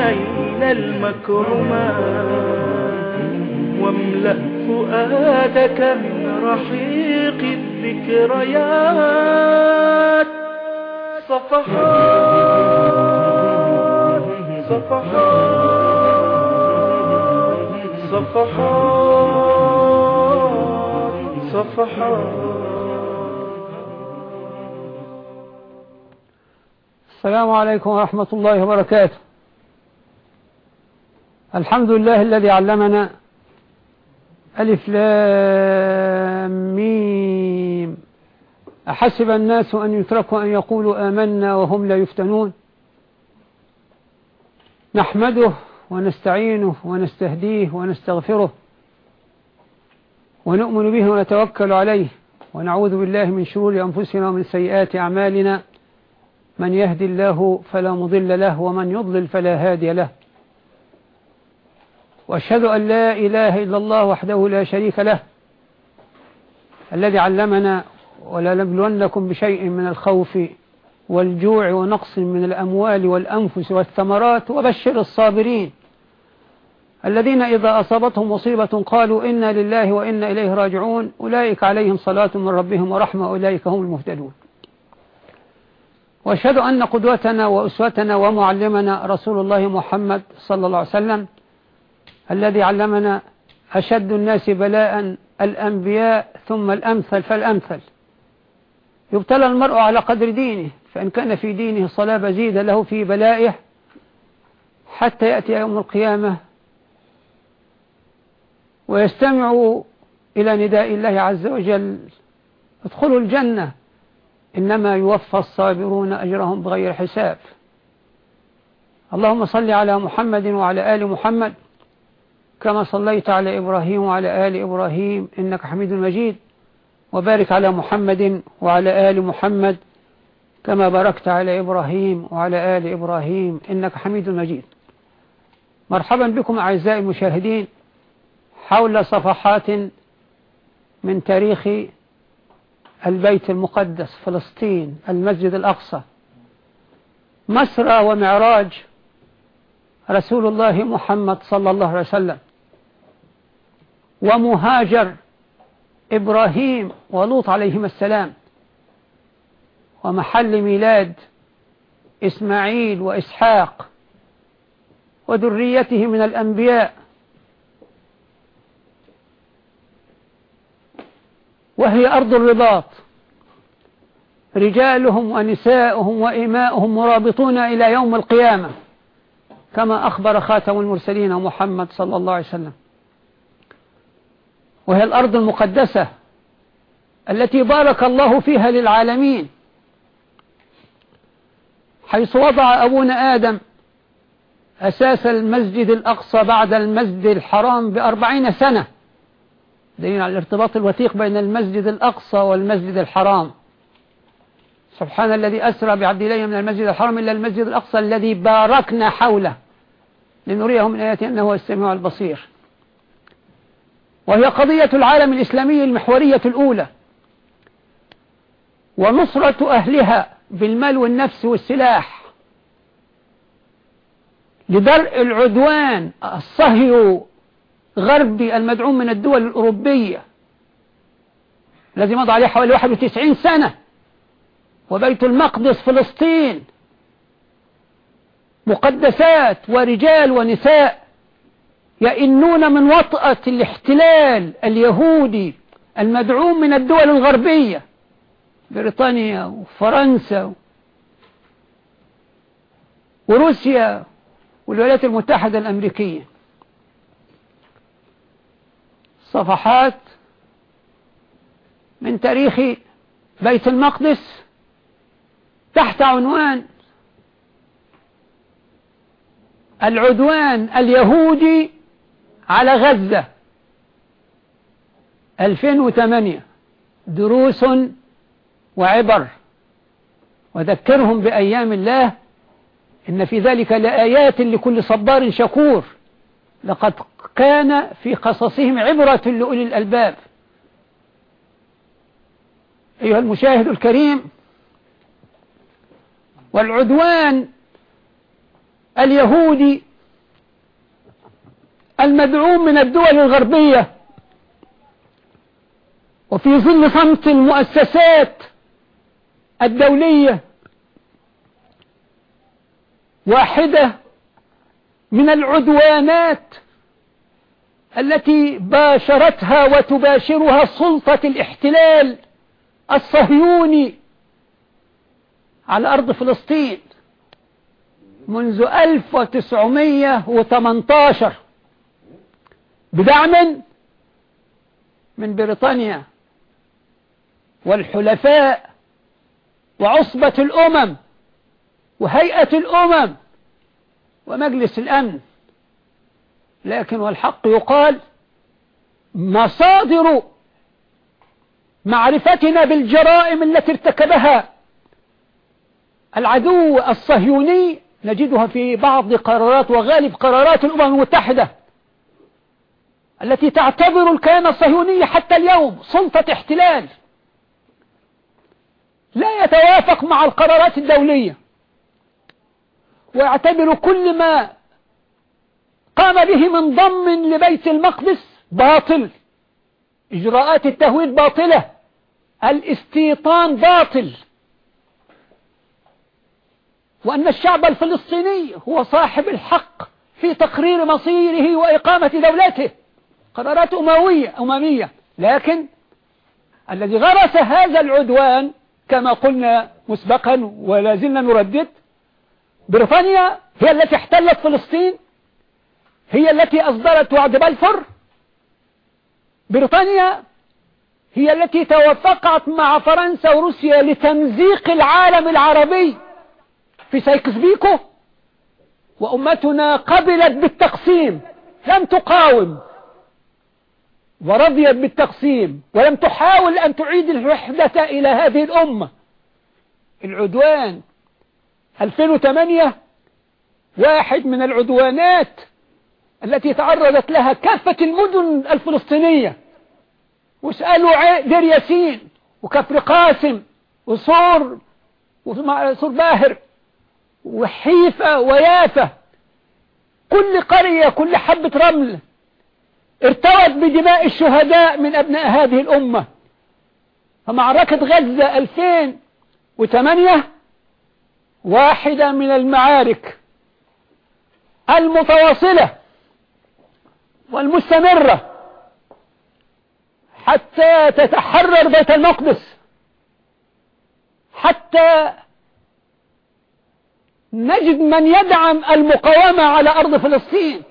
نيل المكرمات واملأ فؤادك من رحيق الذكريات. صفحات صفحات صفحات صفحات. السلام عليكم ورحمة الله وبركاته. الحمد لله الذي علمنا ألف لام ميم. أحسب الناس أن يتركوا أن يقولوا آمنا وهم لا يفتنون. نحمده ونستعينه ونستهديه ونستغفره ونؤمن به ونتوكل عليه. ونعوذ بالله من شرور أنفسنا ومن سيئات أعمالنا. من يهدي الله فلا مضل له ومن يضلل فلا هادي له. وأشهد أن لا إله إلا الله وحده لا شريك له الذي علمنا ولا نبلونكم بشيء من الخوف والجوع ونقص من الأموال والأنفس والثمرات وبشر الصابرين. الذين إذا أصابتهم مصيبة قالوا إنا لله وإنا إليه راجعون أولئك عليهم صلاة من ربهم ورحمة أولئك هم المهتدون. وأشهد أن قدوتنا وأسوتنا ومعلمنا رسول الله محمد صلى الله عليه وسلم الذي علمنا أشد الناس بلاء الأنبياء ثم الأمثل فالأمثل. يبتلى المرء على قدر دينه فإن كان في دينه صلابة زيد له في بلائه حتى يأتي يوم القيامة. ويستمع إلى نداء الله عز وجل. ادخلوا الجنة. إنما يوفى الصابرون أجرهم بغير حساب. اللهم صل على محمد وعلى آل محمد. كما صليت على إبراهيم وعلى آل إبراهيم إنك حميد مجيد. وبارك على محمد وعلى آل محمد كما باركت على إبراهيم وعلى آل إبراهيم إنك حميد مجيد. مرحبا بكم أعزائي المشاهدين. حول صفحات من تاريخ البيت المقدس فلسطين المسجد الأقصى. مسرى ومعراج رسول الله محمد صلى الله عليه وسلم. ومهاجر إبراهيم ولوط عليهما السلام ومحل ميلاد إسماعيل وإسحاق وذريته من الأنبياء. وهي أرض الرباط. رجالهم ونساؤهم وإماؤهم مرابطون إلى يوم القيامة كما أخبر خاتم المرسلين محمد صلى الله عليه وسلم. وهي الأرض المقدسة التي بارك الله فيها للعالمين. حيث وضع أبونا آدم أساس المسجد الأقصى بعد المسجد الحرام بأربعين سنة دليل على الارتباط الوثيق بين المسجد الأقصى والمسجد الحرام. سبحان الذي أسرى بعبد الله من المسجد الحرام إلى المسجد الأقصى الذي باركنا حوله. لنريه من آياته أنه هو السميع البصير. وهي قضية العالم الإسلامي المحورية الأولى. ونصرة أهلها بالمال والنفس والسلاح. لدرء العدوان الصهيو غربي المدعوم من الدول الأوروبية. الذي مضى عليه حوالي 91 سنة. وبيت المقدس فلسطين. مقدسات ورجال ونساء. يئنون من وطأة الاحتلال اليهودي المدعوم من الدول الغربية بريطانيا وفرنسا وروسيا والولايات المتحدة الأمريكية. صفحات من تاريخ بيت المقدس تحت عنوان العدوان اليهودي على غزة. 2008 دروس وعبر. وذكرهم بأيام الله إن في ذلك لآيات لكل صبار شكور. لقد كان في قصصهم عبرة لأولي الألباب. أيها المشاهد الكريم والعدوان اليهودي المدعوم من الدول الغربية. وفي ظل صمت المؤسسات الدولية واحدة من العدوانات التي باشرتها وتباشرها سلطة الاحتلال الصهيوني على أرض فلسطين منذ 1918 بدعم من بريطانيا والحلفاء وعصبة الأمم وهيئة الأمم ومجلس الأمن. لكن والحق يقال مصادر معرفتنا بالجرائم التي ارتكبها العدو الصهيوني نجدها في بعض قرارات وغالب قرارات الأمم المتحدة. التي تعتبر الكيان الصهيوني حتى اليوم سلطة احتلال. لا يتوافق مع القرارات الدولية. ويعتبر كل ما قام به من ضم لبيت المقدس باطل. إجراءات التهويد باطلة. الاستيطان باطل. وأن الشعب الفلسطيني هو صاحب الحق في تقرير مصيره وإقامة دولته. قرارات أموية أممية. لكن الذي غرس هذا العدوان كما قلنا مسبقا ولا زلنا نردد بريطانيا هي التي احتلت فلسطين هي التي أصدرت وعد بلفور. بريطانيا هي التي توافقت مع فرنسا وروسيا لتمزيق العالم العربي في سايكس بيكو وأمتنا قبلت بالتقسيم. لم تقاوم. ورضيت بالتقسيم ولم تحاول أن تعيد الوحدة إلى هذه الأمة. العدوان 2008 واحد من العدوانات التي تعرضت لها كافة المدن الفلسطينية. واسألوا دير ياسين وكفر قاسم وصور وصور باهر وحيفا ويافا. كل قرية كل حبة رمل ارتوت بدماء الشهداء من أبناء هذه الأمة. فمعركة غزة 2008 واحدة من المعارك المتواصلة والمستمرة حتى تتحرر بيت المقدس حتى نجد من يدعم المقاومة على أرض فلسطين.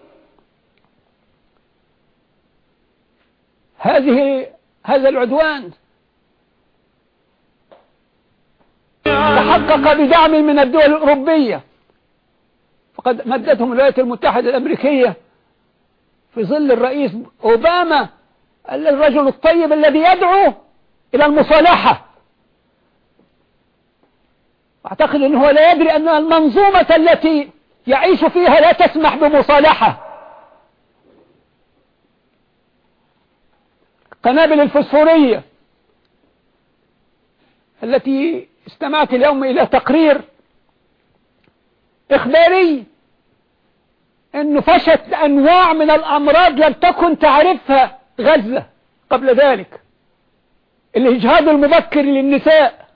هذه هذا العدوان. تحقق بدعم من الدول الأوروبية. فقد مدتهم الولايات المتحدة الأمريكية في ظل الرئيس أوباما الرجل الطيب الذي يدعو إلى المصالحة. أعتقد أنه لا يدري أن المنظومة التي يعيش فيها لا تسمح بمصالحة. قنابل الفسفورية التي استمعت اليوم إلى تقرير إخباري أنه فشت أنواع من الأمراض لم تكن تعرفها غزة قبل ذلك. الإجهاض المبكر للنساء.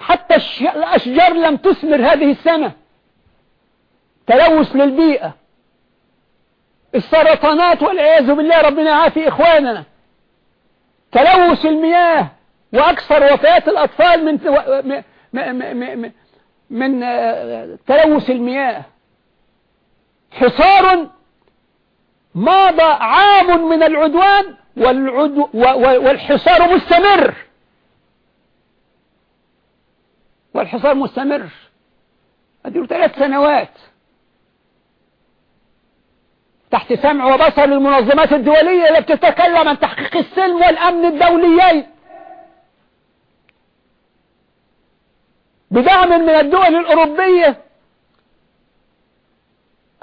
حتى الأشجار لم تثمر هذه السنة. تلوث للبيئة. السرطانات والعياذ بالله ربنا يعافي إخواننا. تلوث المياه وأكثر وفيات الأطفال من من من تلوث المياه. حصار ماضى عام من العدوان والحصار مستمر. والحصار مستمر. هذه ثلاث سنوات. تحت سمع وبصر للمنظمات الدولية التي تتكلم عن تحقيق السلم والأمن الدوليين. بدعم من الدول الأوروبية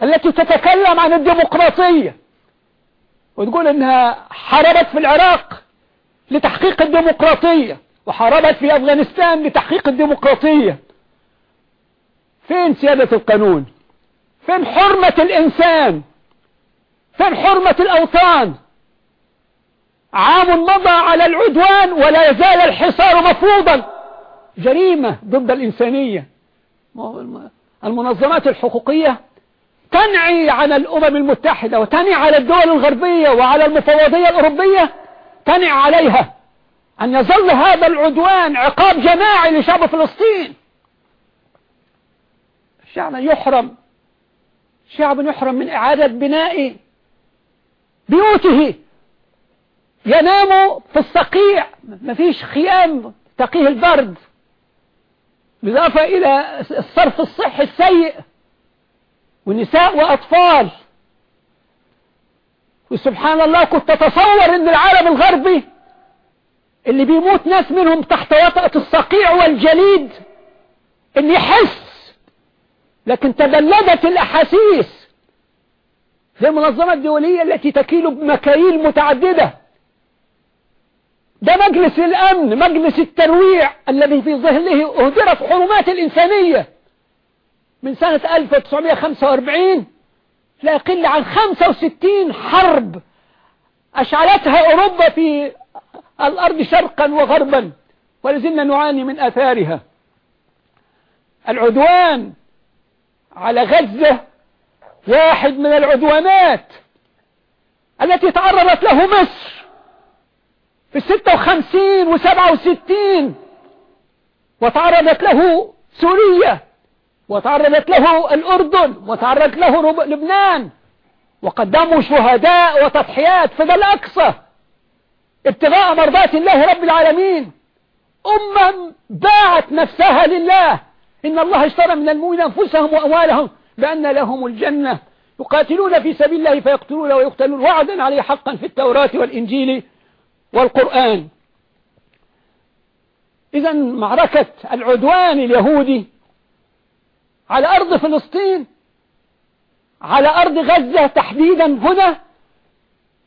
التي تتكلم عن الديمقراطية وتقول إنها حاربت في العراق لتحقيق الديمقراطية وحاربت في أفغانستان لتحقيق الديمقراطية. فين سيادة القانون؟ فين حرمة الإنسان؟ فين حرمة الأوطان عام مضى على العدوان ولا يزال الحصار مفروضا. جريمة ضد الإنسانية. المنظمات الحقوقية تنعي عن الأمم المتحدة وتنعي على الدول الغربية وعلى المفوضية الأوروبية تنعي عليها أن يظل هذا العدوان عقاب جماعي لشعب فلسطين. شعب يحرم. شعب يحرم من إعادة بناء بيوته. ينام في الصقيع. ما فيش خيام تقيه البرد. بالإضافة إلى الصرف الصحي السيء. ونساء وأطفال. وسبحان الله كنت تتصور أن العالم الغربي اللي بيموت ناس منهم تحت وطأة الصقيع والجليد أن يحس. لكن تبلدت الأحاسيس. زي المنظمة الدولية التي تكيل بمكاييل متعددة. ده مجلس الأمن مجلس الترويع الذي في ظهره أهدرت حرمات الإنسانية. من سنة 1945 لا يقل عن 65 حرب أشعلتها أوروبا في الأرض شرقا وغربا ولازلنا نعاني من آثارها. العدوان على غزة واحد من العدوانات التي تعرضت له مصر في الستة وخمسين وسبعة وستين وتعرضت له سوريا وتعرضت له الأردن وتعرضت له لبنان وقدموا شهداء وتضحيات في الأقصى ابتغاء مرضات الله رب العالمين. أمم باعت نفسها لله. إن الله اشترى من المؤمنين أنفسهم وأموالهم. بأن لهم الجنة يقاتلون في سبيل الله فيقتلون ويقتلون. وعدا عليه حقا في التوراة والإنجيل والقرآن. إذا معركة العدوان اليهودي على أرض فلسطين على أرض غزة تحديدا هنا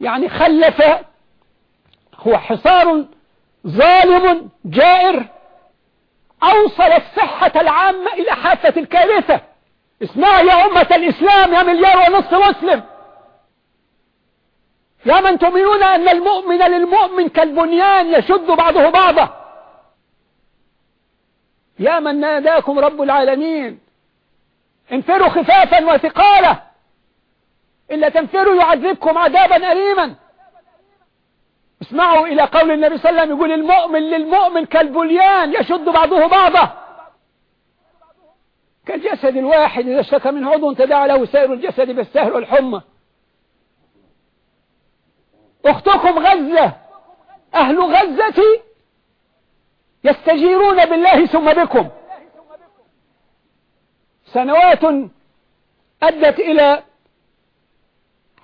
يعني خلف هو حصار ظالم جائر أوصل الصحة العامة إلى حافة الكارثة. اسمع يا أمة الإسلام يا مليار ونصف مسلم. يا من تؤمنون أن المؤمن للمؤمن كالبنيان يشد بعضه بعضا. يا من ناداكم رب العالمين انفروا خفافا وثقالا. إلا تنفروا يعذبكم عذابا أليما. اسمعوا إلى قول النبي صلى الله عليه وسلم يقول المؤمن للمؤمن كالبليان يشد بعضه بعضا. كالجسد الواحد إذا اشتكى من عضو تداعى له سائر الجسد بالسهل والحمى. أختكم غزة. أهل غزة يستجيرون بالله ثم بكم. سنوات أدت إلى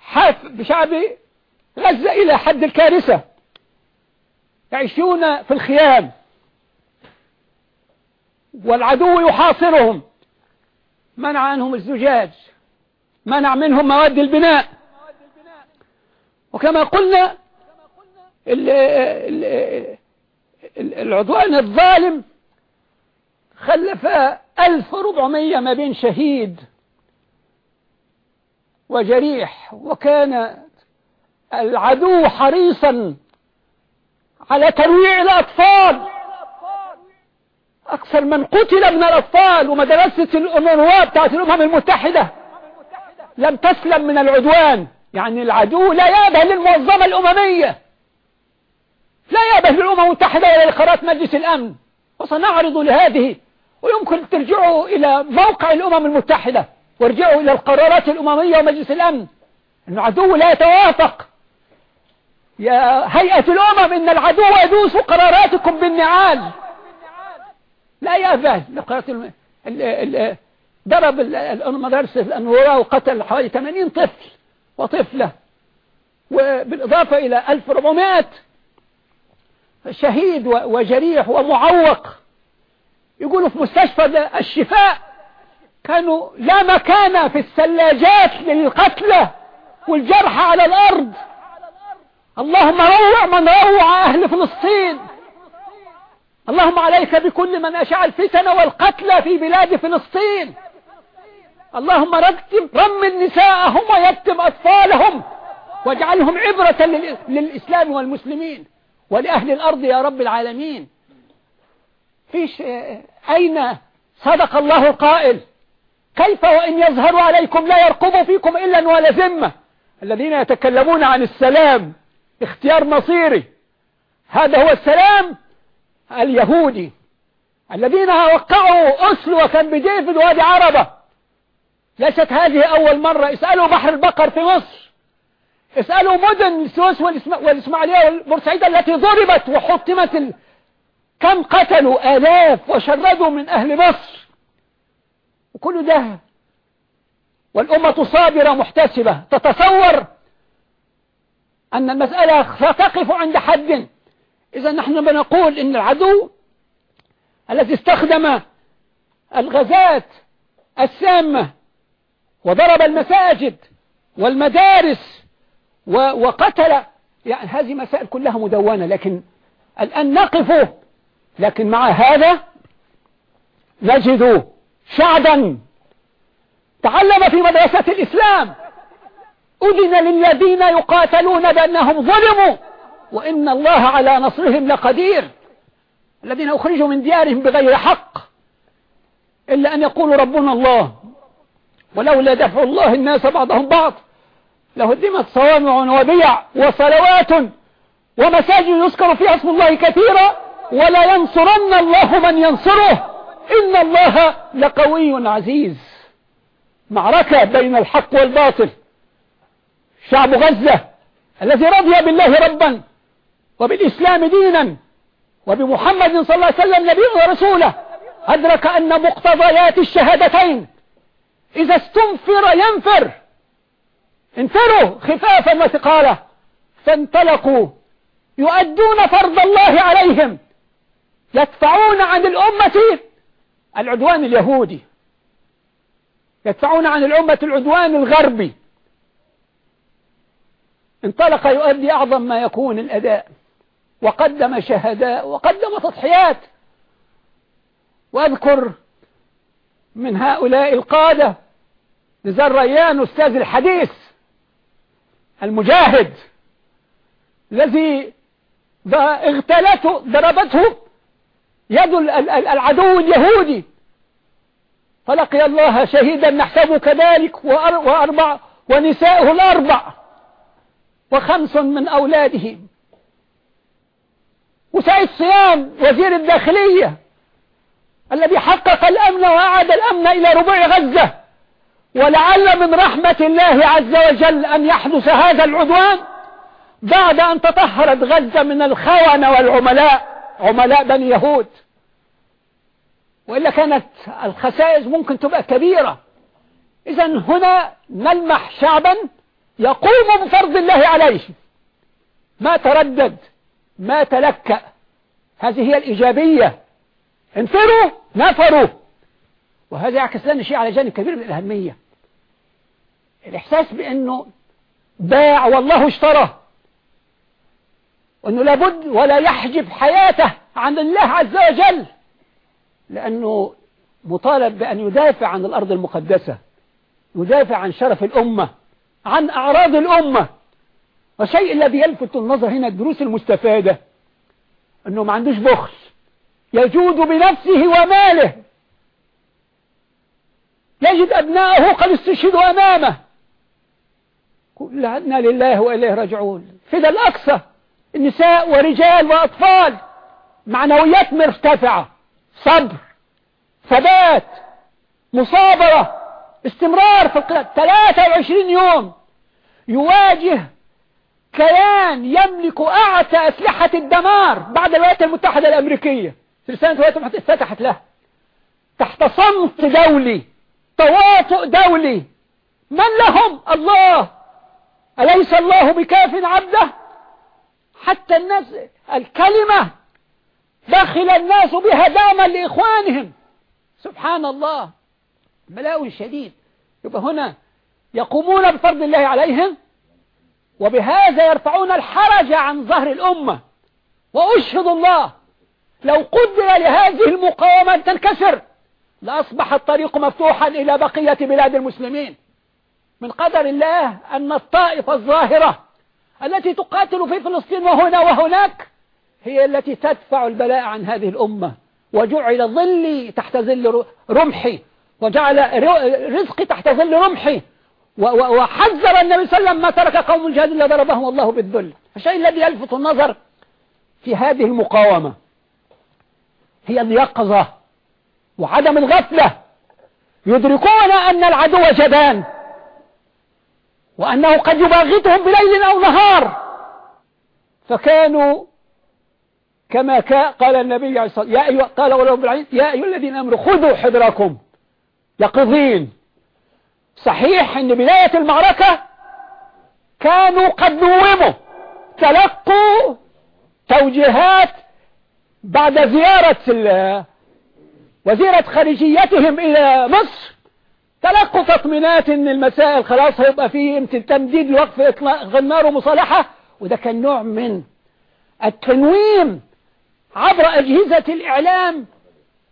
حاف بشعب غزة إلى حد الكارثة. يعيشون في الخيام. والعدو يحاصرهم. منع عنهم الزجاج منع منهم مواد البناء. وكما قلنا العدوان الظالم خلف 1400 ما بين شهيد وجريح وكان العدو حريصا على ترويع الأطفال. أكثر من قتل من الأطفال ومدرسة الأمروات بتاعت الأمم المتحدة. لم تسلم من العدوان. يعني العدو لا يابه للمنظمة الأممية. لا يابه للأمم المتحدة ولا لقرارات مجلس الأمن. وسنعرض لهذه. ويمكن ترجعوا إلى موقع الأمم المتحدة. وارجعوا إلى القرارات الأممية ومجلس الأمن. أن العدو لا يتوافق. يا هيئة الأمم إن العدو يدوس قراراتكم بالنعال. لا يأبه لقرارات ضرب المدارس الأنورة وقتل حوالي 80 طفل وطفلة وبالإضافة إلى 1400 شهيد وجريح ومعوق. يقولوا في مستشفى الشفاء كانوا لا مكان في الثلاجات للقتلى والجرحى على الأرض. اللهم روع من روع أهل فلسطين. اللهم عليك بكل من أشاع الفتن والقتلى في بلاد فلسطين. اللهم رتب رمل نساءهم ويتم أطفالهم واجعلهم عبرة لل- للإسلام والمسلمين ولأهل الأرض يا رب العالمين. فيش أين صدق الله القائل كيف وإن يظهروا عليكم لا يرقبوا فيكم إلا ولا ذمة. الذين يتكلمون عن السلام اختيار مصيري. هذا هو السلام اليهودي الذين وقعوا أسلو وكان بديفيد وادي عربة. ليست هذه أول مرة. اسألوا بحر البقر في مصر. اسألوا مدن السويس والإسما- والإسماعيلية والبورسعيد التي ضربت وحطمت ال... كم قتلوا آلاف وشردوا من أهل مصر. وكل ده والأمة صابرة محتسبة. تتصور أن المسألة ستقف عند حد. إذا نحن بنقول إن العدو الذي استخدم الغازات السامة وضرب المساجد والمدارس وقتل يعني هذه مسائل كلها مدونة لكن الآن نقف لكن مع هذا نجد شعبا تعلم في مدرسة الإسلام أذن للذين يقاتلون بأنهم ظلموا. وإن الله على نصرهم لقدير. الذين أخرجوا من ديارهم بغير حق. إلا أن يقولوا ربنا الله. ولولا دفع الله الناس بعضهم بعض. لهدمت صوامع وبيع وصلوات ومساجد يذكر فيها اسم الله كثيرا. ولا ينصرن الله من ينصره. إن الله لقوي عزيز. معركة بين الحق والباطل. شعب غزة الذي رضي بالله ربا. وبالإسلام دينا وبمحمد صلى الله عليه وسلم نبيا ورسوله أدرك أن مقتضيات الشهادتين إذا استنفر ينفر. انفروا خفافا وثقالا. فانطلقوا يؤدون فرض الله عليهم. يدفعون عن الأمة العدوان اليهودي. يدفعون عن الأمة العدوان الغربي. انطلق يؤدي أعظم ما يكون الأداء. وقدم شهداء وقدم تضحيات. وأذكر من هؤلاء القادة نزار ريان أستاذ الحديث المجاهد الذي اغتالته ضربته يد ال- ال- ال- العدو اليهودي. فلقي الله شهيدا نحسبه كذلك وأر- وأربع ونساءه الأربع وخمس من أولاده. وسعيد صيام وزير الداخلية الذي حقق الأمن وأعاد الأمن إلى ربوع غزة. ولعل من رحمة الله عز وجل أن يحدث هذا العدوان بعد أن تطهرت غزة من الخونة والعملاء عملاء بني يهود. وإلا كانت الخسائر ممكن تبقى كبيرة. إذا هنا نلمح شعبا يقوم بفرض الله عليه. ما تردد. ما تلكأ. هذه هي الإيجابية. انفروا نفروا. وهذا يعكس لنا شيء على جانب كبير من الأهمية. الإحساس بأنه باع والله اشترى وأنه لابد ولا يحجب حياته عن الله عز وجل. لأنه مطالب بأن يدافع عن الأرض المقدسة يدافع عن شرف الأمة عن أعراض الأمة. والشيء الذي يلفت النظر هنا الدروس المستفادة أنه ما عندوش بخل يجود بنفسه وماله. يجد أبناءه قد استشهدوا أمامه. كلنا لله وإليه راجعون. فدا الأقصى النساء ورجال وأطفال معنويات مرتفعة صبر ثبات مصابرة استمرار في القتال 23 يوم يواجه كيان يملك أعتى أسلحة الدمار بعد الولايات المتحدة الأمريكية. رسالة الولايات المتحدة اتفتحت له تحت صمت دولي تواطؤ دولي. من لهم؟ الله. أليس الله بكاف عبده؟ حتى الناس الكلمة دخل الناس بها داما لإخوانهم. سبحان الله. بلاء شديد. يبقى هنا يقومون بفرض الله عليهم وبهذا يرفعون الحرج عن ظهر الأمة. وأشهد الله لو قدر لهذه المقاومة أن تنكسر لأصبح الطريق مفتوحا إلى بقية بلاد المسلمين. من قدر الله أن الطائفة الظاهرة التي تقاتل في فلسطين وهنا وهناك هي التي تدفع البلاء عن هذه الأمة. وجعل ظلي تحت ظل رمحي وجعل رزقي تحت ظل رمحي. وحذر النبي صلى الله عليه وسلم ما ترك قوم جهاد إلا ضربهم الله بالذل. الشيء الذي يلفت النظر في هذه المقاومة هي اليقظة وعدم الغفلة. يدركون أن العدو جبان وأنه قد يباغتهم بليل أو نهار. فكانوا كما قال النبي عليه الصلاة والسلام يا أيها قال بالعين يا أيها الذين أمروا خذوا حذركم يقظين. صحيح أن بداية المعركة كانوا قد نوموا تلقوا توجيهات بعد زيارة وزيرة خارجيتهم إلى مصر. تلقوا تطمينات إن المسائل خلاص هيبقى فيه تمديد لوقف اطلاق النار ومصالحة. وده كان نوع من التنويم عبر أجهزة الإعلام.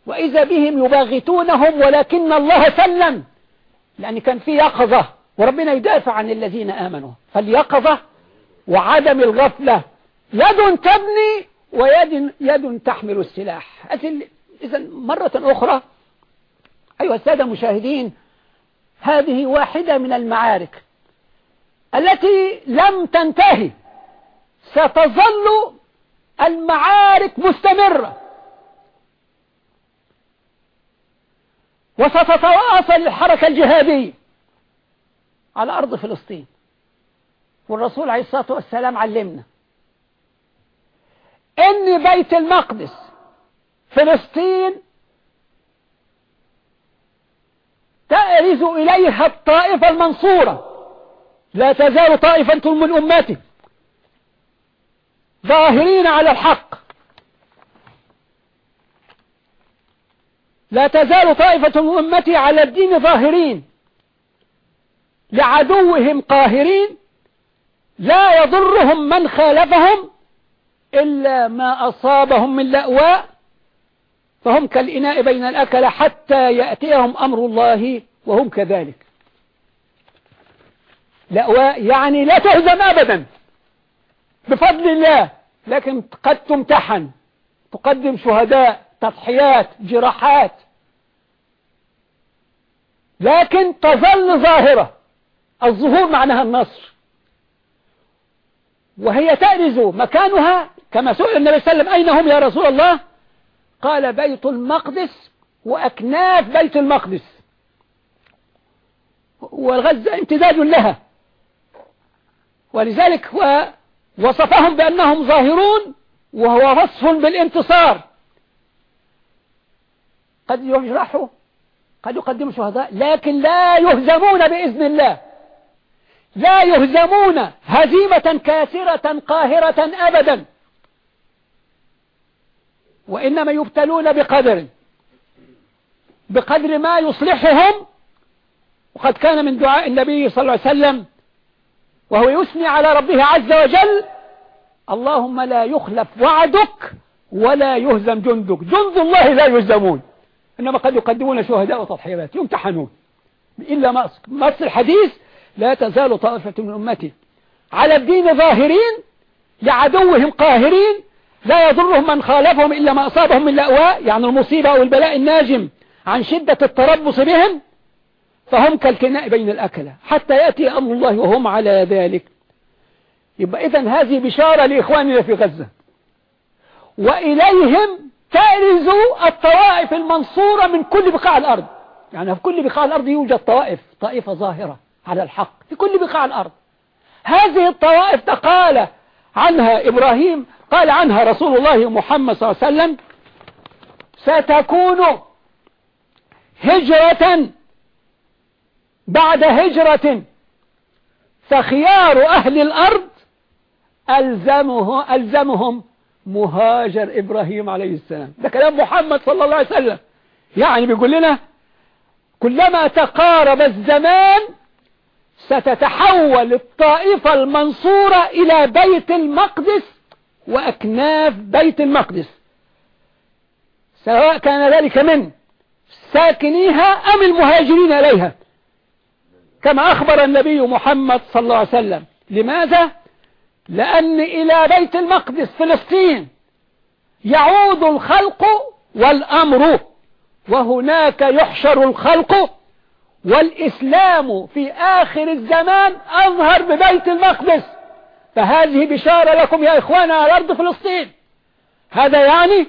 وإذا بهم يباغتونهم ولكن الله سلم. لأن كان في يقظة وربنا يدافع عن الذين آمنوا. فاليقظة وعدم الغفلة يد تبني ويد يد تحمل السلاح. إذا مرة أخرى أيها السادة المشاهدين هذه واحدة من المعارك التي لم تنتهي. ستظل المعارك مستمرة. وستتواصل الحركة الجهادية على أرض فلسطين. والرسول عليه الصلاة والسلام علمنا إن بيت المقدس فلسطين تأرز إليها الطائفة المنصورة. لا تزال طائفة من أمته ظاهرين على الحق. لا تزال طائفة من أمتي على الدين ظاهرين. لعدوهم قاهرين لا يضرهم من خالفهم إلا ما أصابهم من لأواء فهم كالإناء بين الأكل حتى يأتيهم أمر الله وهم كذلك. لأواء يعني لا تهزم أبدا بفضل الله لكن قد تمتحن تقدم شهداء تضحيات جراحات. لكن تظل ظاهرة. الظهور معناها النصر. وهي تأرز مكانها كما سئل النبي صلى الله عليه وسلم أين هم يا رسول الله؟ قال بيت المقدس وأكناف بيت المقدس. والغزة امتداد لها. ولذلك وصفهم بأنهم ظاهرون وهو وصف بالانتصار. قد يجرحوا قد يقدموا شهداء لكن لا يهزمون بإذن الله. لا يهزمون هزيمة كاسرة قاهرة أبدا. وإنما يبتلون بقدر بقدر ما يصلحهم. وقد كان من دعاء النبي صلى الله عليه وسلم وهو يثني على ربه عز وجل اللهم لا يخلف وعدك ولا يهزم جندك. جند الله لا يهزمون. إنما قد يقدمون شهداء وتضحيات يمتحنون. إلا مصر الحديث لا تزال طائفة من أمتي على الدين ظاهرين لعدوهم قاهرين لا يضرهم من خالفهم إلا ما أصابهم من لأواء يعني المصيبة أو البلاء الناجم عن شدة التربص بهم فهم كالكناء بين الأكلة. حتى يأتي أمر الله وهم على ذلك. يبقى إذن هذه بشارة لإخواننا في غزة. وإليهم تأرز الطوائف المنصورة من كل بقاع الأرض. يعني في كل بقاع الأرض يوجد طائف طائفة ظاهرة على الحق في كل بقاع الأرض. هذه الطوائف تقال عنها إبراهيم قال عنها رسول الله محمد صلى الله عليه وسلم ستكون هجرة بعد هجرة فخيار أهل الأرض ألزمه ألزمهم مهاجر إبراهيم عليه السلام. ده كلام محمد صلى الله عليه وسلم. يعني بيقول لنا كلما تقارب الزمان ستتحول الطائفة المنصورة إلى بيت المقدس وأكناف بيت المقدس. سواء كان ذلك من ساكنيها أم المهاجرين إليها. كما أخبر النبي محمد صلى الله عليه وسلم. لماذا؟ لأن إلى بيت المقدس فلسطين يعود الخلق والأمر وهناك يحشر الخلق والإسلام في آخر الزمان أظهر ببيت المقدس. فهذه بشارة لكم يا إخوانا على أرض فلسطين. هذا يعني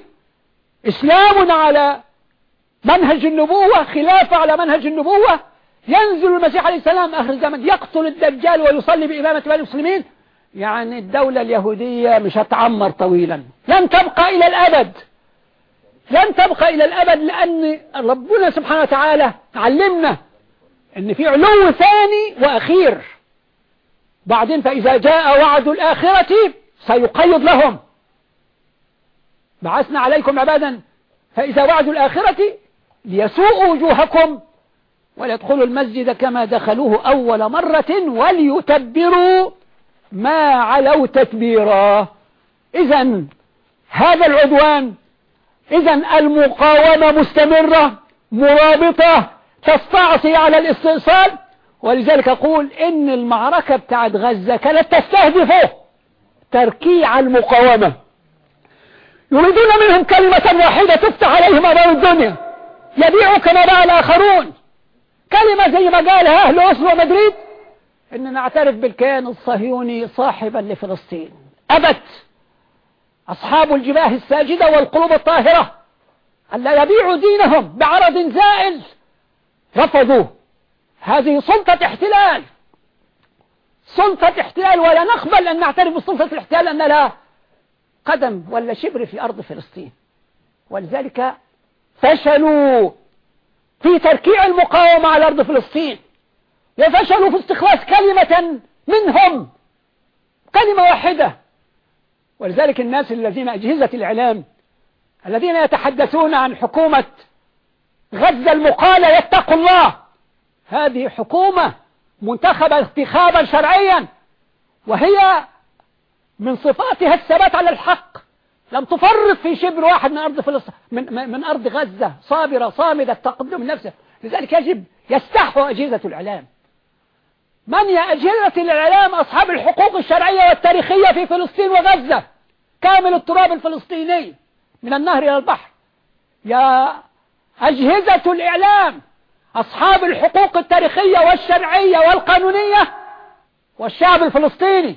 إسلام على منهج النبوة خلافة على منهج النبوة. ينزل المسيح عليه السلام آخر الزمن يقتل الدجال ويصلي بإمامة المسلمين. يعني الدولة اليهودية مش هتعمر طويلا. لن تبقى إلى الأبد. لن تبقى إلى الأبد لأن ربنا سبحانه وتعالى علمنا أن في علو ثاني وأخير. بعدين فإذا جاء وعد الآخرة سيقيض لهم. بعثنا عليكم عبادا. فإذا وعد الآخرة ليسوءوا وجوهكم وليدخلوا المسجد كما دخلوه أول مرة وليتبروا ما علوا تتبيرا إذا هذا العدوان إذا المقاومة مستمرة مرابطة تستعصي على الاستئصال. ولذلك أقول إن المعركة بتاعت غزة كانت تستهدف تركيع المقاومة. يريدون منهم كلمة واحدة تفتح عليهم أبواب الدنيا. يبيعوا كما باع الآخرون. كلمة زي ما قالها أهل أسر ومدريد إن نعترف بالكيان الصهيوني صاحبا لفلسطين. أبت أصحاب الجباه الساجدة والقلوب الطاهرة ألا يبيعوا دينهم بعرض زائل. رفضوا هذه سلطة احتلال. سلطة احتلال ولا نقبل أن نعترف بسلطة الاحتلال أن لها قدم ولا شبر في أرض فلسطين. ولذلك فشلوا في تركيع المقاومة على أرض فلسطين. وفشلوا في استخلاص كلمة منهم. كلمة واحدة. ولذلك الناس الذين أجهزة الإعلام الذين يتحدثون عن حكومة غزة المقالة يتقوا الله. هذه حكومة منتخبة انتخابا شرعيا وهي من صفاتها الثبات على الحق. لم تفرط في شبر واحد من أرض فلسطين من, من أرض غزة صابرة صامدة تقدم نفسها. لذلك يجب يستحوا أجهزة الإعلام. من يا أجهزة الإعلام أصحاب الحقوق الشرعية والتاريخية في فلسطين وغزة؟ كامل التراب الفلسطيني من النهر إلى البحر. يا أجهزة الإعلام أصحاب الحقوق التاريخية والشرعية والقانونية والشعب الفلسطيني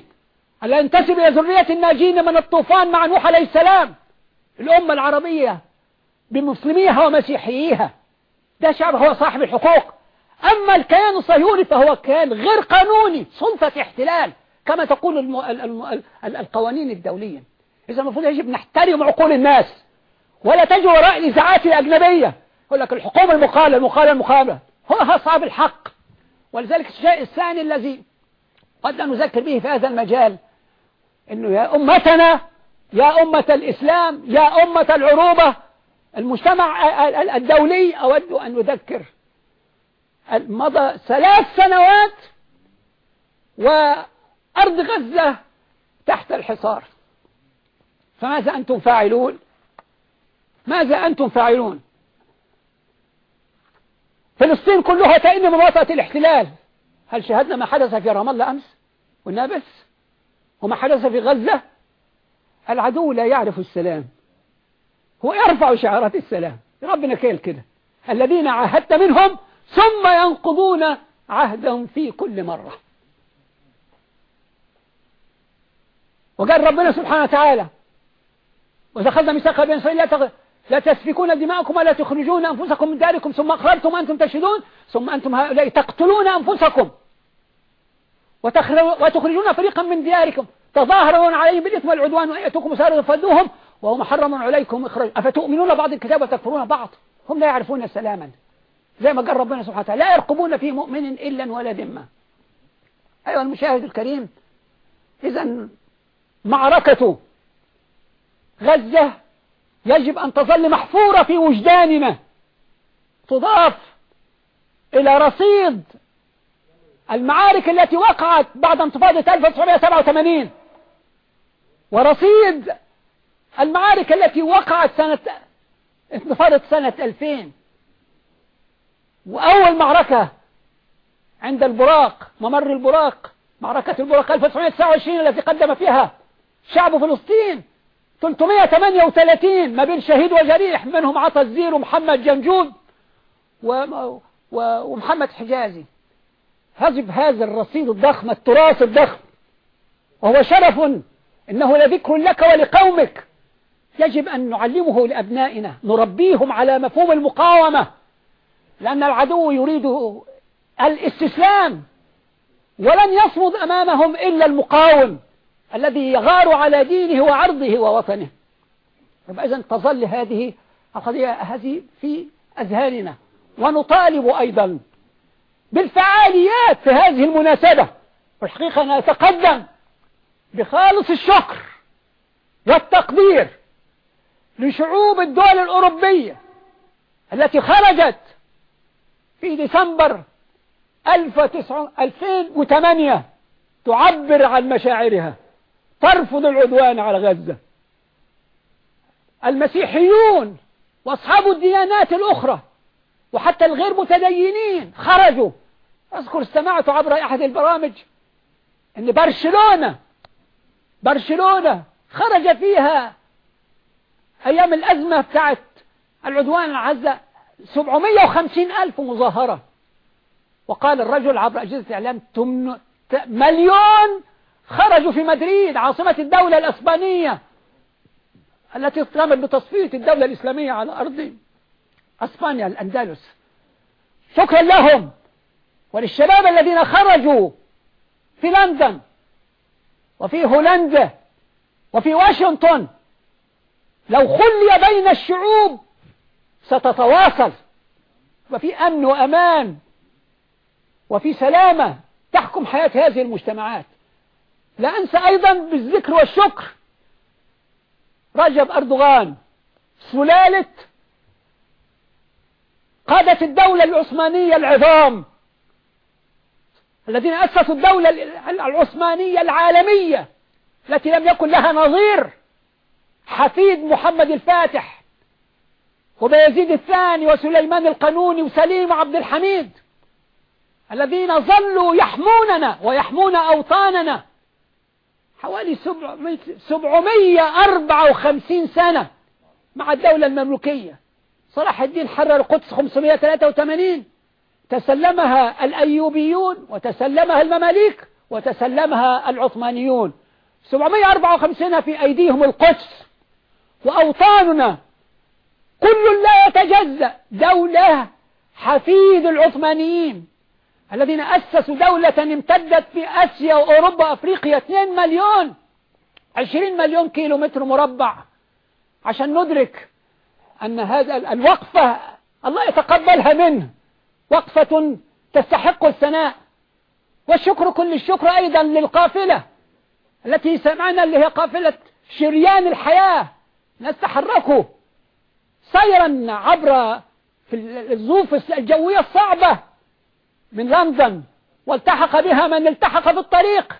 الذي ينتسب إلى ذرية الناجين من الطوفان مع نوح عليه السلام الأمة العربية بمسلميها ومسيحييها ده شعب هو صاحب الحقوق. أما الكيان الصهيوني فهو كيان غير قانوني سلطة احتلال كما تقول الم... الم... القوانين الدولية. إذا المفروض يجب نحترم عقول الناس ولا تجي وراء الإذاعات الأجنبية. يقول لك الحكومة المقالة المقالة المقالة هو أصحاب الحق. ولذلك الشيء الثاني الذي قد نذكر به في هذا المجال إنه يا أمتنا يا أمة الإسلام يا أمة العروبة المجتمع الدولي أود أن أذكر مضى ثلاث سنوات وأرض غزة تحت الحصار. فماذا أنتم فاعلون؟ ماذا أنتم فاعلون؟ فلسطين كلها تئن من وطأة الاحتلال. هل شاهدنا ما حدث في رام الله أمس؟ والنابلس وما حدث في غزة؟ العدو لا يعرف السلام. هو يرفع شعارات السلام. ربنا كيل كده. الذين عاهدت منهم ثم ينقضون عهدهم في كل مرة. وقال ربنا سبحانه وتعالى وزخذنا ميثاق بين إسرائيل لا, لا تسفكون دماءكم ولا تخرجون أنفسكم من داركم ثم أقررتم أنتم تشهدون ثم أنتم هؤلاء تقتلون أنفسكم. وتخرجون فريقا من دياركم تظاهرون عليهم بالإثم والعدوان ويأتوكم سارا فدوهم وهو محرم عليكم إخراج أفتؤمنون بعض الكتاب وتكفرون بعض؟ هم لا يعرفون سلاما. زي ما قال ربنا سبحانه وتعالى لا يرقبون في مؤمن إلا ولا ذمة. أيها المشاهد الكريم إذا معركة غزة يجب أن تظل محفورة في وجداننا. تضاف إلى رصيد المعارك التي وقعت بعد انتفاضة 1987 ورصيد المعارك التي وقعت سنة انتفاضة سنة 2000 وأول معركة عند البراق ممر البراق معركة البرق 1929 التي قدم فيها شعب فلسطين 338 ما بين شهيد وجريح منهم عطا الزير ومحمد جنجود. ومحمد حجازي. هذب هذا الرصيد الضخم التراث الضخم. وهو شرف إنه لذكر لك ولقومك. يجب أن نعلمه لأبنائنا نربيهم على مفهوم المقاومة. لأن العدو يريد الاستسلام ولن يصمد أمامهم إلا المقاوم الذي يغار على دينه وعرضه ووطنه. إذا تظل هذه القضية هذه في أذهاننا. ونطالب أيضا بالفعاليات في هذه المناسبة. والحقيقة نتقدم بخالص الشكر والتقدير لشعوب الدول الأوروبية التي خرجت في ديسمبر 2008 تعبر عن مشاعرها ترفض العدوان على غزة. المسيحيون وأصحاب الديانات الأخرى وحتى الغير متدينين خرجوا. أذكر استمعت عبر أحد البرامج أن برشلونة برشلونة خرج فيها أيام الأزمة بتاعت العدوان على غزة. 750 ألف مظاهرة. وقال الرجل عبر أجهزة الإعلام مليون خرجوا في مدريد عاصمة الدولة الأسبانية التي قامت بتصفية الدولة الإسلامية على أرض أسبانيا الأندلس. شكرا لهم. وللشباب الذين خرجوا في لندن وفي هولندا وفي واشنطن لو خلي بين الشعوب ستتواصل. وفي أمن وأمان. وفي سلامة تحكم حياة هذه المجتمعات. لا أنسى أيضا بالذكر والشكر. رجب أردوغان سلالة قادة الدولة العثمانية العظام. الذين أسسوا الدولة العثمانية العالمية. التي لم يكن لها نظير. حفيد محمد الفاتح. وبيزيد الثاني وسليمان القانوني وسليم عبد الحميد الذين ظلوا يحموننا ويحمون أوطاننا حوالي 754 سنة مع الدولة المملوكية. صلاح الدين حرر القدس 583 تسلمها الأيوبيون وتسلمها المماليك وتسلمها العثمانيون. 754 في أيديهم القدس وأوطاننا كل لا يتجزأ. دولة حفيد العثمانيين الذين أسسوا دولة امتدت في آسيا وأوروبا وأفريقيا 2 مليون 20 مليون كيلو متر مربع. عشان ندرك أن هذا الوقفة الله يتقبلها منه. وقفة تستحق الثناء. والشكر كل الشكر أيضا للقافلة التي سمعنا اللي هي قافلة شريان الحياة. ناس تحركوا سيرا عبر في الظروف الجوية الصعبة من لندن والتحق بها من التحق بالطريق.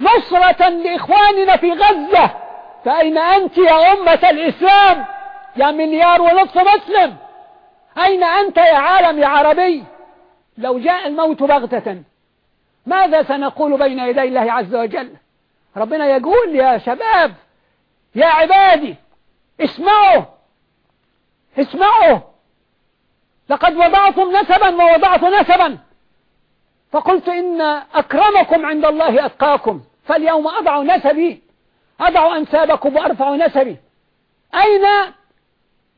نصرة لإخواننا في غزة. فأين أنت يا أمة الإسلام؟ يا مليار ونصف مسلم. أين أنت يا عالم يا عربي؟ لو جاء الموت بغتة ماذا سنقول بين يدي الله عز وجل؟ ربنا يقول يا شباب يا عبادي اسمعوا. اسمعوا! لقد وضعتم نسبا ووضعت نسبا! فقلت إن أكرمكم عند الله أتقاكم فاليوم أضع نسبي أضع أنسابكم وأرفع نسبي. أين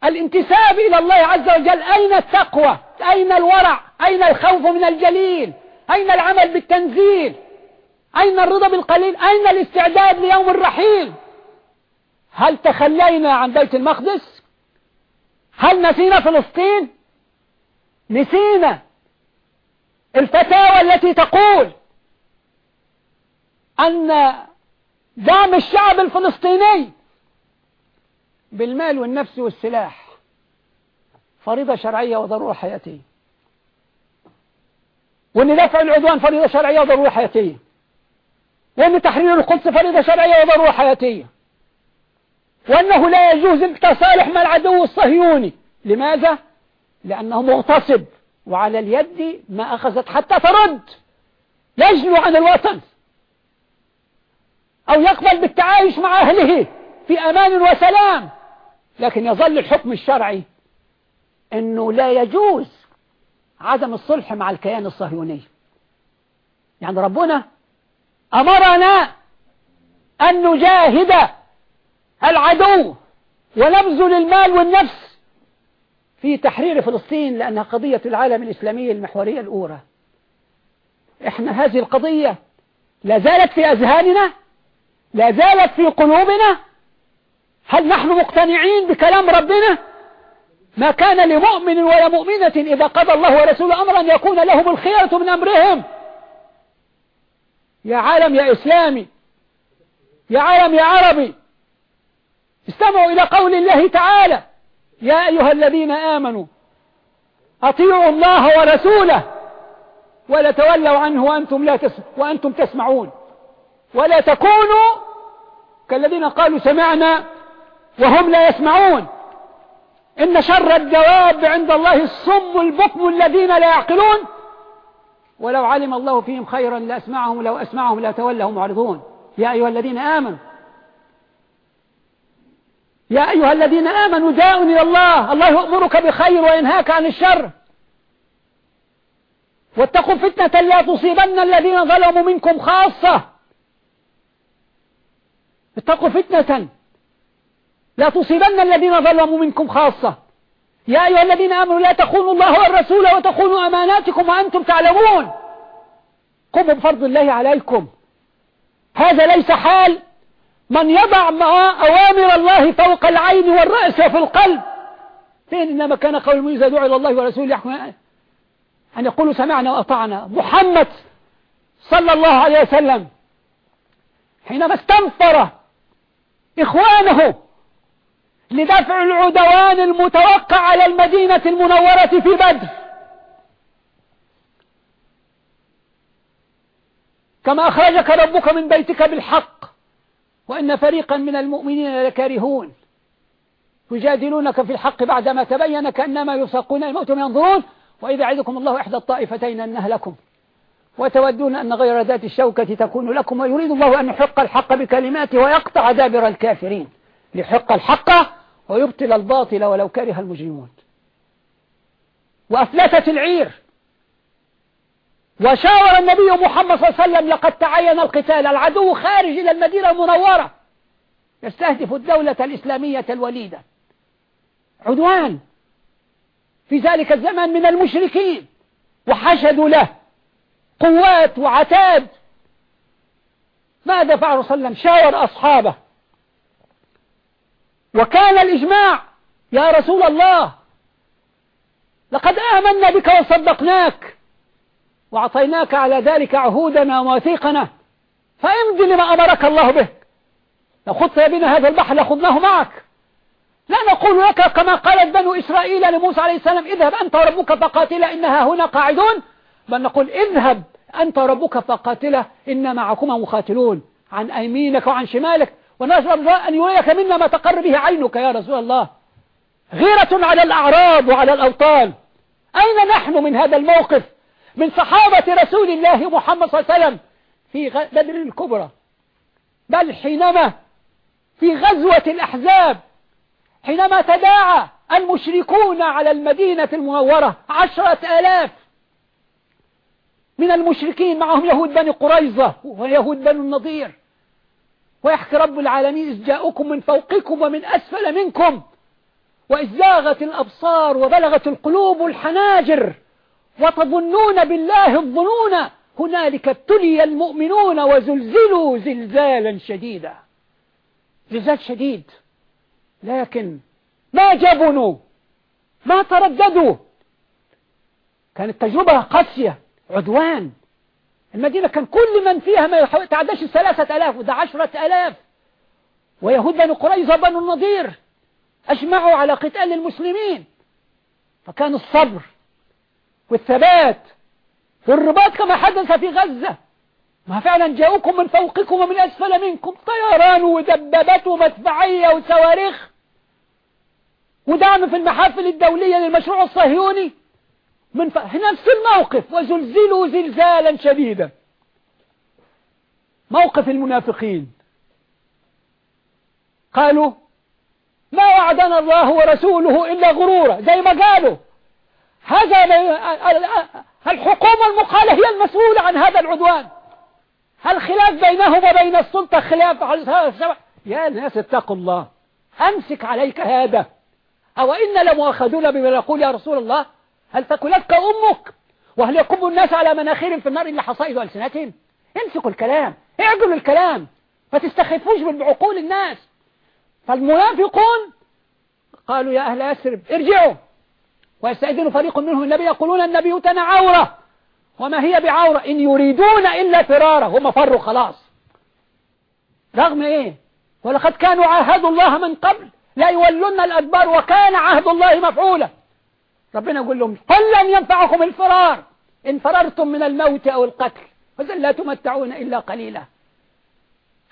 الانتساب إلى الله عز وجل؟ أين التقوى؟ أين الورع؟ أين الخوف من الجليل؟ أين العمل بالتنزيل؟ أين الرضا بالقليل؟ أين الاستعداد ليوم الرحيل هل تخلينا عن بيت المقدس؟ هل نسينا فلسطين؟ نسينا الفتاوى التي تقول أن دعم الشعب الفلسطيني بالمال والنفس والسلاح فريضة شرعية وضرورة حياتية. وأن دفع العدوان فريضة شرعية وضرورة حياتية. وأن تحرير القدس فريضة شرعية وضرورة حياتية. وأنه لا يجوز التصالح مع العدو الصهيوني. لماذا؟ لأنه مغتصب وعلى اليد ما أخذت حتى ترد. يجلو عن الوطن. أو يقبل بالتعايش مع أهله في أمان وسلام. لكن يظل الحكم الشرعي أنه لا يجوز عدم الصلح مع الكيان الصهيوني. يعني ربنا أمرنا أن نجاهد العدو ونبذل المال والنفس في تحرير فلسطين لأنها قضية العالم الإسلامي المحورية الأولى. إحنا هذه القضية لا زالت في أذهاننا لا زالت في قلوبنا. هل نحن مقتنعين بكلام ربنا؟ ما كان لمؤمن ولا مؤمنة إذا قضى الله ورسوله أمرا يكون لهم الخيرة من أمرهم. يا عالم يا إسلامي يا عالم يا عربي استمعوا إلى قول الله تعالى يا أيها الذين آمنوا أطيعوا الله ورسوله ولا تولوا عنه وأنتم, لا تس وأنتم تسمعون. ولا تكونوا كالذين قالوا سمعنا وهم لا يسمعون. إن شر الدواب عند الله الصم البكم الذين لا يعقلون. ولو علم الله فيهم خيرا لأسمعهم لو أسمعهم لا تولهم معرضون. يا أيها الذين آمنوا يا أيها الذين آمنوا داء إلى الله. الله يأمرك بخير وينهاك عن الشر. واتقوا فتنة لا تصيبن الذين ظلموا منكم خاصة. اتقوا فتنة لا تصيبن الذين ظلموا منكم خاصة. يا أيها الذين آمنوا لا تخونوا الله والرسول وتخونوا أماناتكم وأنتم تعلمون. قم بفرض الله عليكم. هذا ليس حال. من يضع أوامر الله فوق العين والرأس وفي القلب. فين إنما كان قول المؤمنين إذا إلى الله ورسوله يحكم أن يقولوا سمعنا وأطعنا. محمد صلى الله عليه وسلم حينما استنفر إخوانه لدفع العدوان المتوقع على المدينة المنورة في بدر. كما أخرجك ربك من بيتك بالحق. وإن فريقا من المؤمنين لكارهون. يجادلونك في الحق بعدما تبين كأنما يساقون الموت ينظرون وإذا عدكم الله إحدى الطائفتين أنها لكم. وتودون أن غير ذات الشوكة تكون لكم ويريد الله أن يحق الحق بكلماته ويقطع دابر الكافرين. ليحق الحق ويبطل الباطل ولو كره المجرمون. وأفلتت العير. وشاور النبي محمد صلى الله عليه وسلم لقد تعين القتال العدو خارج إلى المدينة المنورة. يستهدف الدولة الإسلامية الوليدة. عدوان. في ذلك الزمن من المشركين. وحشدوا له. قوات وعتاد. ماذا فعل صلى الله عليه وسلم؟ شاور أصحابه. وكان الإجماع يا رسول الله لقد آمنا بك وصدقناك. وأعطيناك على ذلك عهودنا ومواثيقنا فامض لما أمرك الله به. لو خذت بنا هذا البحر لخذناه معك. لا نقول لك كما قالت بنو إسرائيل لموسى عليه السلام اذهب أنت وربك فقاتلا إنها هنا قاعدون. بل نقول اذهب أنت وربك فقاتلا إن معكما مقاتلون. عن أيمينك وعن شمالك. الله أن يريك منا ما تقر به عينك يا رسول الله. غيرة على الأعراض وعلى الأوطان. أين نحن من هذا الموقف؟ من صحابة رسول الله محمد صلى الله عليه وسلم في بدر الكبرى. بل حينما في غزوة الأحزاب حينما تداعى المشركون على المدينة المنورة عشرة آلاف من المشركين معهم يهود بني قريظة ويهود بني النضير. ويحكي رب العالمين إذ جاءكم من فوقكم ومن أسفل منكم وإذ زاغت الأبصار وبلغت القلوب الحناجر. وتظنون بالله الظنون هنالك ابتلي المؤمنون وزلزلوا زلزالا شديدا. زلزال شديد. لكن ما جبنوا ما ترددوا؟ كانت تجربة قاسية عدوان. المدينة كان كل من فيها ما يتعداش الثلاثة ألاف وده عشرة ألاف. ويهود بنو قريظة بنو النضير أجمعوا على قتال المسلمين. فكان الصبر والثبات والرباط كما حدث في غزة. ما فعلا جاءوكم من فوقكم ومن أسفل منكم. طيران ودبابات ومدفعية وصواريخ ودعم في المحافل الدولية للمشروع الصهيوني. من ف... نفس الموقف. وزلزلوا زلزالا شديدا. موقف المنافقين. قالوا ما وعدنا الله ورسوله إلا غرورا. زي ما قالوا. هذا الحكومة المقالة هي المسؤولة عن هذا العدوان. الخلاف بينهم وبين السلطة خلاف؟ يا ناس اتقوا الله. أمسك عليك هذا. أو إن لمؤاخذون بما نقول يا رسول الله؟ هل تكلتك أمك وهل يكب الناس على مناخير في النار إلا حصائد ألسنتهم امسكوا الكلام. اعجلوا الكلام. ما تستخفوش بعقول الناس. فالمنافقون قالوا يا أهل يثرب ارجعوا. ويستأذن فريق منهم النبي يقولون النبي تنا عورة. وما هي بعورة؟ إن يريدون إلا فرارا هم فروا خلاص. رغم إيه؟ ولقد كانوا عاهدوا الله من قبل. لا يولون الأدبار وكان عهد الله مفعولا. ربنا يقول لهم قل لن ينفعكم الفرار. إن فررتم من الموت أو القتل فإذا لا تمتعون إلا قليلا.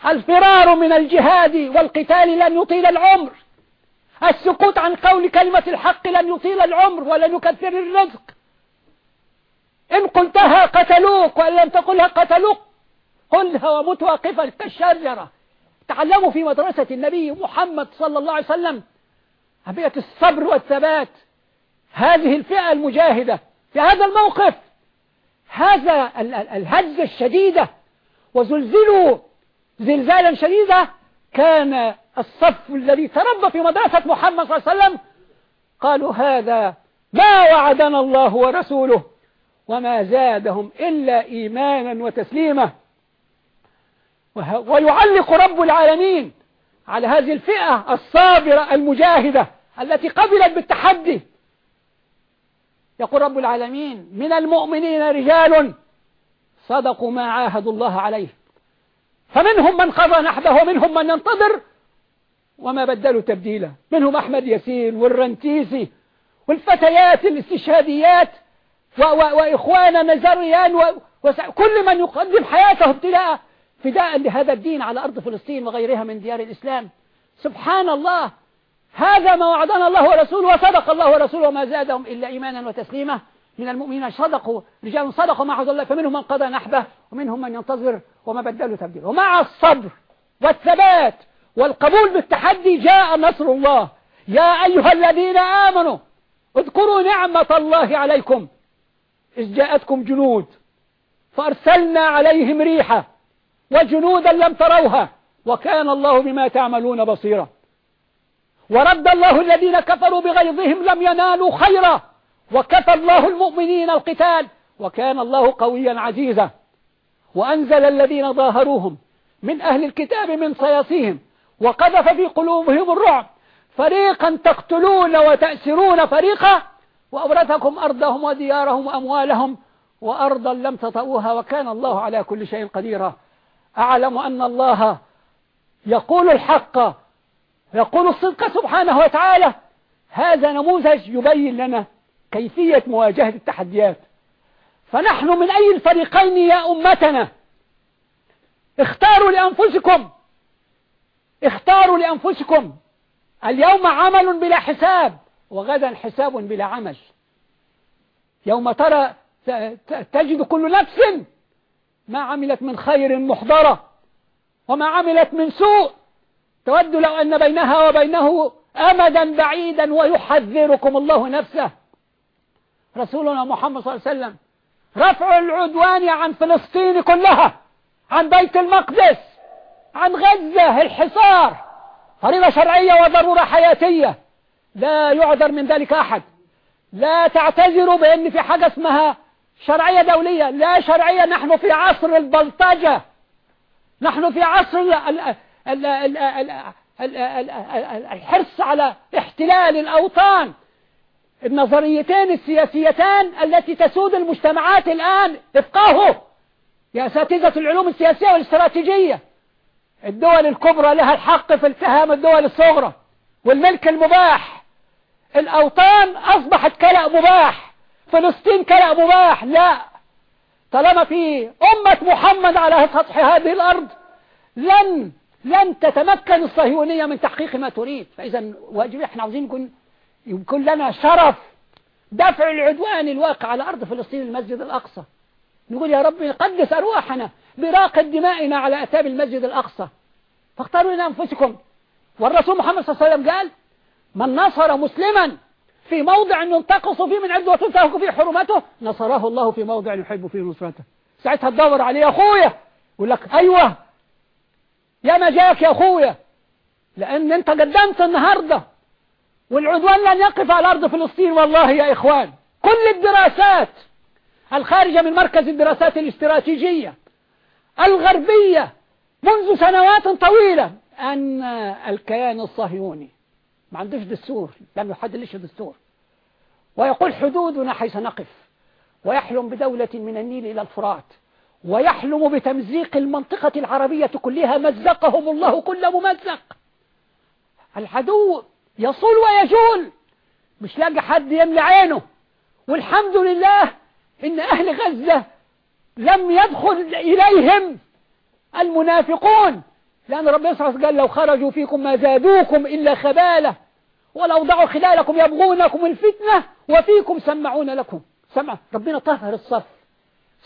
الفرار من الجهاد والقتال لن يطيل العمر. السكوت عن قول كلمة الحق لن يطيل العمر ولن يكثر الرزق. إن قلتها قتلوك وإن لم تقلها قتلوك. قلها ومت واقفا كالشجرة. تعلموا في مدرسة النبي محمد صلى الله عليه وسلم أبية الصبر والثبات. هذه الفئة المجاهدة في هذا الموقف. هذا الهزة الشديدة. وزلزلوا زلزالا شديدا كان الصف الذي تربى في مدرسة محمد صلى الله عليه وسلم قالوا هذا ما وعدنا الله ورسوله وما زادهم إلا إيمانا وتسليما. ويعلق رب العالمين على هذه الفئة الصابرة المجاهدة التي قبلت بالتحدي. يقول رب العالمين من المؤمنين رجال صدقوا ما عاهدوا الله عليه فمنهم من قضى نحبه ومنهم من ينتظر وما بدلوا تبديلا. منهم أحمد ياسين والرنتيسي والفتيات الاستشهاديات وإخوانا نزريان وكل من يقدم حياته ابتلاء فداء لهذا الدين على أرض فلسطين وغيرها من ديار الإسلام. سبحان الله. هذا ما وعدنا الله ورسوله وصدق الله ورسوله وما زادهم إلا إيمانا وتسليما. من المؤمنين صدقوا رجال صدقوا مع الله. فمنهم من قضى نحبه ومنهم من ينتظر وما بدلوا تبديل ومع الصبر والثبات والقبول بالتحدي جاء نصر الله. يا أيها الذين آمنوا اذكروا نعمة الله عليكم. إذ جاءتكم جنود فأرسلنا عليهم ريحا وجنودا لم تروها وكان الله بما تعملون بصيرا. ورد الله الذين كفروا بغيظهم لم ينالوا خيرا وكفى الله المؤمنين القتال وكان الله قويا عزيزا. وأنزل الذين ظاهروهم من أهل الكتاب من صياصيهم وقذف في قلوبهم الرعب. فريقا تقتلون وتأسرون فريقا وأورثكم أرضهم وديارهم وأموالهم وأرضا لم تطئوها وكان الله على كل شيء قديرا. أعلم أن الله يقول الحق يقول الصدق سبحانه وتعالى. هذا نموذج يبين لنا كيفية مواجهة التحديات. فنحن من أي الفريقين يا أمتنا؟ اختاروا لأنفسكم. اختاروا لأنفسكم. اليوم عمل بلا حساب وغدا حساب بلا عمل. يوم ترى تجد كل نفس ما عملت من خير محضرة وما عملت من سوء. تود لو أن بينها وبينه أمدا بعيدا ويحذركم الله نفسه. رسولنا محمد صلى الله عليه وسلم رفع العدوان عن فلسطين كلها عن بيت المقدس. عن غزة الحصار. فريضة شرعية وضرورة حياتية. لا يعذر من ذلك أحد. لا تعتذروا بأن في حاجة اسمها شرعية دولية. لا شرعية. نحن في عصر البلطجة. نحن في عصر الحرص على احتلال الأوطان. النظريتين السياسيتان التي تسود المجتمعات الآن افقهوا يا أساتذة العلوم السياسية والاستراتيجية. الدول الكبرى لها الحق في التهام الدول الصغرى والملك المباح. الأوطان أصبحت كلأ مباح. فلسطين كلأ مباح. لا. طالما في أمة محمد على سطح هذه الأرض لن لن تتمكن الصهيونية من تحقيق ما تريد. فإذا واجب إحنا عاوزين نكون يكون لنا شرف دفع العدوان الواقع على أرض فلسطين المسجد الأقصى. نقول يا رب قدس أرواحنا. براقة دمائنا على أتاب المسجد الأقصى. فاختاروا لنا أنفسكم. والرسول محمد صلى الله عليه وسلم قال من نصر مسلما في موضع ينتقص فيه من عبده وتنتهك فيه حرمته نصره الله في موضع يحب فيه نصرته. ساعتها تدور عليه يا أخويا! يقول لك أيوه. يا ما جاك يا أخويا! لأن أنت قدمت النهارده. والعدوان لن يقف على أرض فلسطين والله يا إخوان. كل الدراسات الخارجة من مركز الدراسات الاستراتيجية الغربية منذ سنوات طويلة. أن الكيان الصهيوني ما عندوش دستور لم يحدد ليش دستور. ويقول حدودنا حيث نقف ويحلم بدولة من النيل إلى الفرات ويحلم بتمزيق المنطقة العربية كلها مزقهم الله كل ممزق. العدو يصول ويجول مش لاقي حد يملى عينه. والحمد لله إن أهل غزة لم يدخل إليهم المنافقون. لأن ربنا صلى قال لو خرجوا فيكم ما زادوكم إلا خبالة ولو ضعوا خلالكم يبغونكم الفتنة وفيكم سمعون لكم. سمع. ربنا طهر الصف.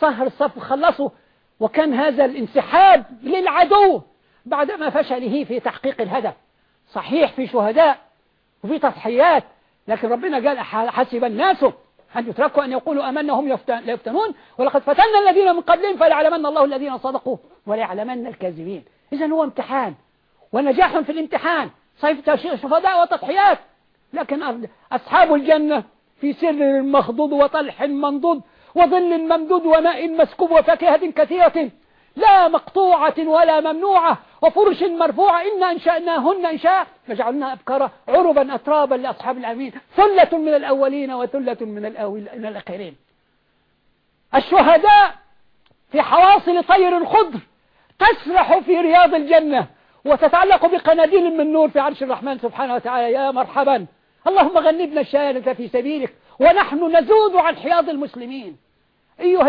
طهر الصف وخلصوا وكان هذا الانسحاب للعدو بعدما فشله في تحقيق الهدف. صحيح في شهداء وفي تضحيات لكن ربنا قال حسب الناس أن يتركوا أن يقولوا أمنا هم لا يفتنون؟ ولقد فتنا الذين من قبلهم فليعلمن الله الذين صدقوا وليعلمن الكاذبين. إذا هو امتحان ونجاح في الامتحان صيف شهداء وتضحيات لكن أصحاب الجنة في سر مخضوض وطلح منضود وظل ممدود وماء مسكوب وفاكهة كثيرة. لا مقطوعة ولا ممنوعة وفرش مرفوعة إنا أنشأناهن إنشاء فجعلنا أبكارا عربا أترابا لأصحاب العمين ثلة من الأولين وثلة من الآخرين. الشهداء في حواصل طير الخضر تسرح في رياض الجنة وتتعلق بقناديل من نور في عرش الرحمن سبحانه وتعالى يا مرحبا. اللهم غنبنا الشهادة في سبيلك ونحن نزود عن حياض المسلمين. أيها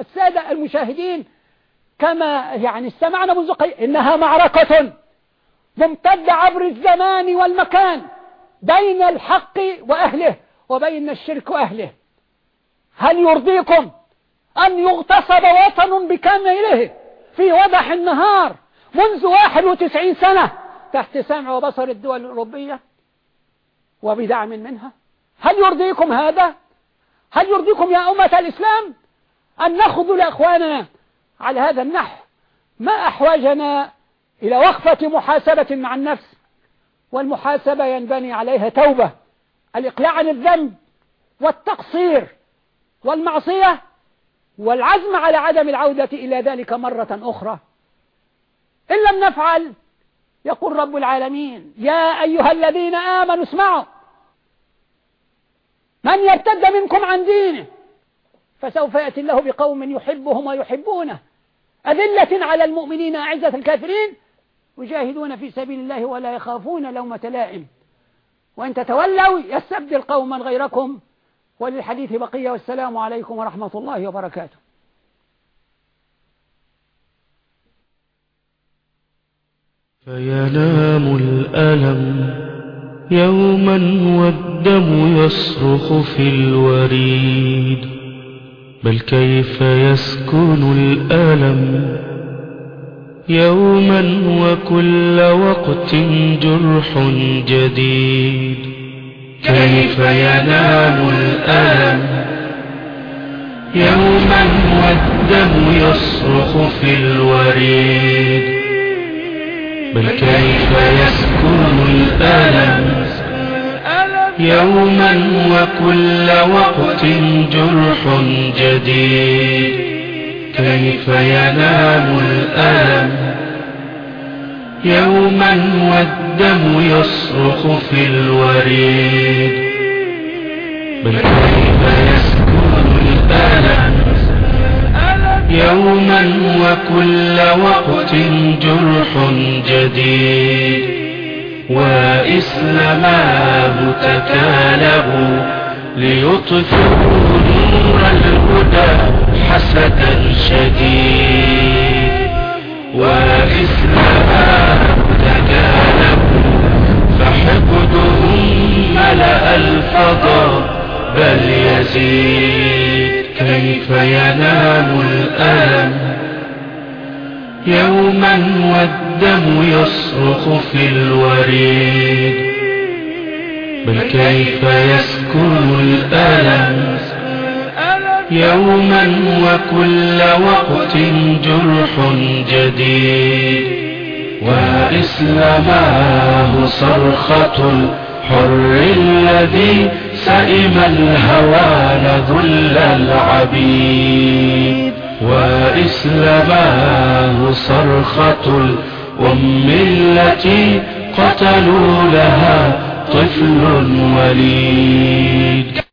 السادة المشاهدين كما يعني استمعنا منذ قليل إنها معركة ممتدة عبر الزمان والمكان بين الحق وأهله وبين الشرك وأهله. هل يرضيكم أن يغتصب وطن بكامله في وضح النهار منذ 91 سنة تحت سمع وبصر الدول الأوروبية وبدعم منها؟ هل يرضيكم هذا؟ هل يرضيكم يا أمة الإسلام أن نخذل أخواننا على هذا النحو. ما أحوجنا إلى وقفة محاسبة مع النفس؟ والمحاسبة ينبني عليها توبة الإقلاع عن الذنب والتقصير والمعصية والعزم على عدم العودة إلى ذلك مرة أخرى. إن لم نفعل يقول رب العالمين يا أيها الذين آمنوا اسمعوا من يرتد منكم عن دينه فسوف يأتي الله بقوم يحبهم ويحبونه. أذلة على المؤمنين أعزة الكافرين يجاهدون في سبيل الله ولا يخافون لومة لائم. وإن تتولوا يستبدل قوما غيركم. وللحديث بقية والسلام عليكم ورحمة الله وبركاته. فينام الألم يوما والدم يصرخ في الوريد. بل كيف يسكن الألم يوما وكل وقت جرح جديد؟ كيف ينام الألم يوما والدم يصرخ في الوريد؟ بل كيف يسكن الألم يوما وكل وقت جرح جديد. كيف ينام الألم؟ يوما والدم يصرخ في الوريد. بل كيف يسكن الألم؟ يوما وكل وقت جرح جديد. وإسلماه تكالبوا ليطفئوا نور الهدى حسدا شديد. وإسلماه تكالبوا فحقدهم ملأ الفضاء بل يزيد. كيف ينام الألم يوما والدم يصرخ في الوريد. بل كيف يسكن الألم يوما وكل وقت جرح جديد. وإسلاماه صرخة الحر الذي سئم الهوان ذل العبيد. وإسلاماه صرخة الأم التي قتلوا لها طفل وليد.